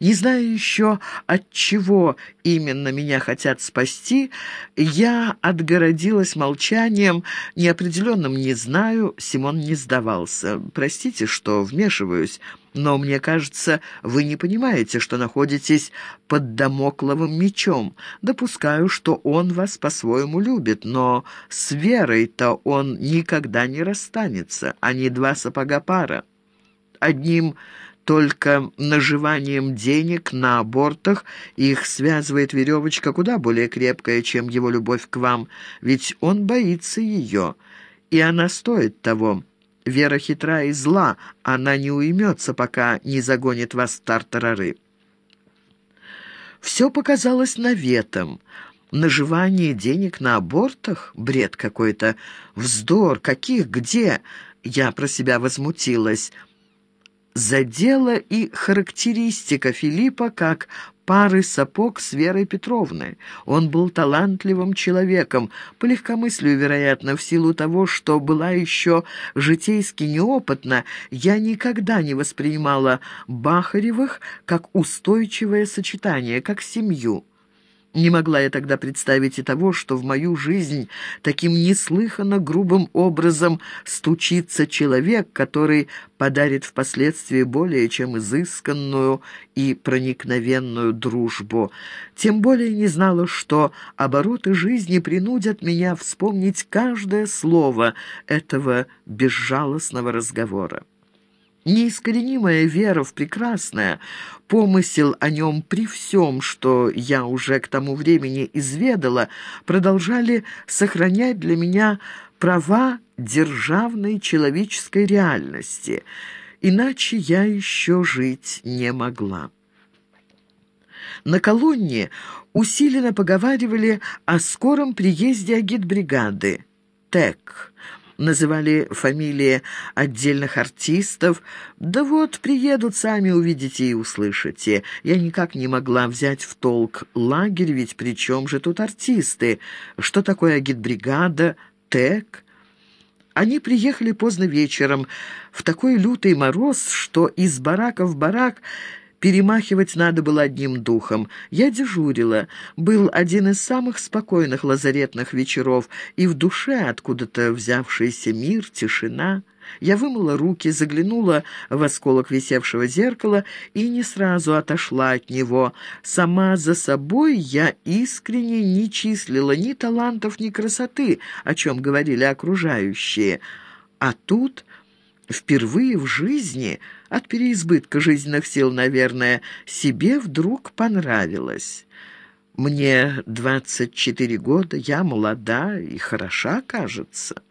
Не зная еще, от чего именно меня хотят спасти, я отгородилась молчанием, неопределенным «не знаю», Симон не сдавался. «Простите, что вмешиваюсь». Но мне кажется, вы не понимаете, что находитесь под домокловым мечом. Допускаю, что он вас по-своему любит, но с Верой-то он никогда не расстанется. Они два сапога пара. Одним только наживанием денег на абортах их связывает веревочка куда более крепкая, чем его любовь к вам, ведь он боится ее, и она стоит того. Вера хитра и зла, она не уймется, пока не загонит вас тартарары. Все показалось наветом. Наживание денег на абортах? Бред какой-то. Вздор. Каких? Где? Я про себя возмутилась задела и характеристика Филиппа как пары сапог с Верой Петровной. Он был талантливым человеком, по легкомыслию, вероятно, в силу того, что была еще житейски неопытна, я никогда не воспринимала Бахаревых как устойчивое сочетание, как семью. Не могла я тогда представить и того, что в мою жизнь таким неслыханно грубым образом стучится человек, который подарит впоследствии более чем изысканную и проникновенную дружбу. Тем более не знала, что обороты жизни принудят меня вспомнить каждое слово этого безжалостного разговора. Неискоренимая вера в прекрасное, помысел о нем при всем, что я уже к тому времени изведала, продолжали сохранять для меня права державной человеческой реальности. Иначе я еще жить не могла. На колонне усиленно поговаривали о скором приезде агитбригады. ТЭК – называли фамилии отдельных артистов. Да вот, приедут, сами увидите и услышите. Я никак не могла взять в толк лагерь, ведь при чем же тут артисты? Что такое агитбригада, ТЭК? Они приехали поздно вечером, в такой лютый мороз, что из барака в барак Перемахивать надо было одним духом. Я дежурила. Был один из самых спокойных лазаретных вечеров, и в душе откуда-то взявшийся мир, тишина. Я вымыла руки, заглянула в осколок висевшего зеркала и не сразу отошла от него. Сама за собой я искренне не числила ни талантов, ни красоты, о чем говорили окружающие. А тут впервые в жизни, от переизбытка жизненных сил, наверное, себе вдруг понравилось. Мне 24 года, я молода и хороша, кажется».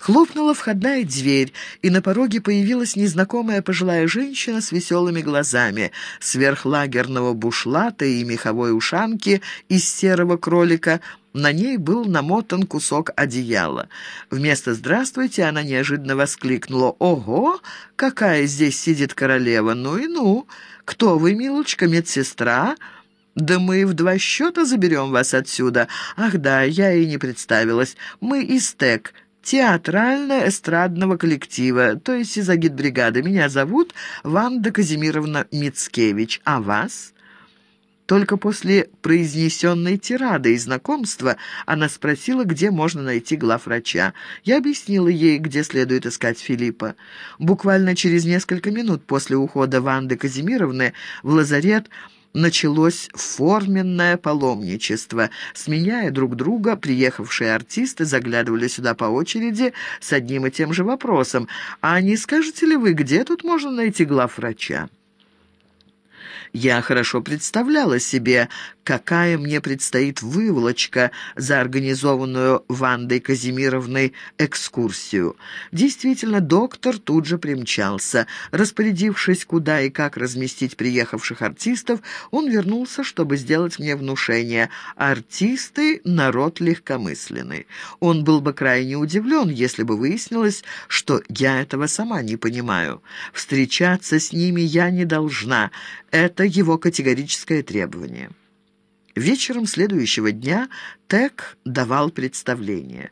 Хлопнула входная дверь, и на пороге появилась незнакомая пожилая женщина с веселыми глазами. Сверх лагерного бушлата и меховой ушанки из серого кролика на ней был намотан кусок одеяла. Вместо «здравствуйте» она неожиданно воскликнула «Ого, какая здесь сидит королева! Ну и ну! Кто вы, милочка, медсестра?» «Да мы в два счета заберем вас отсюда. Ах да, я и не представилась. Мы из ТЭК, театрально-эстрадного коллектива, то есть из агитбригады. Меня зовут Ванда Казимировна Мицкевич. А вас?» Только после произнесенной тирады и знакомства она спросила, где можно найти главврача. Я объяснила ей, где следует искать Филиппа. Буквально через несколько минут после ухода Ванды Казимировны в лазарет началось форменное паломничество. Сменяя друг друга, приехавшие артисты заглядывали сюда по очереди с одним и тем же вопросом. «А не скажете ли вы, где тут можно найти главврача?» Я хорошо представляла себе, какая мне предстоит выволочка за организованную Вандой Казимировной экскурсию. Действительно, доктор тут же примчался. Распорядившись, куда и как разместить приехавших артистов, он вернулся, чтобы сделать мне внушение. Артисты — народ легкомысленный. Он был бы крайне удивлен, если бы выяснилось, что я этого сама не понимаю. Встречаться с ними я не должна. Это его категорическое требование. Вечером следующего дня Тек давал представление.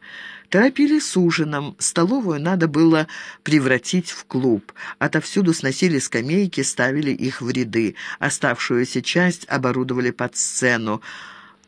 Торопили с ужином, столовую надо было превратить в клуб. Отовсюду сносили скамейки, ставили их в ряды. Оставшуюся часть оборудовали под сцену.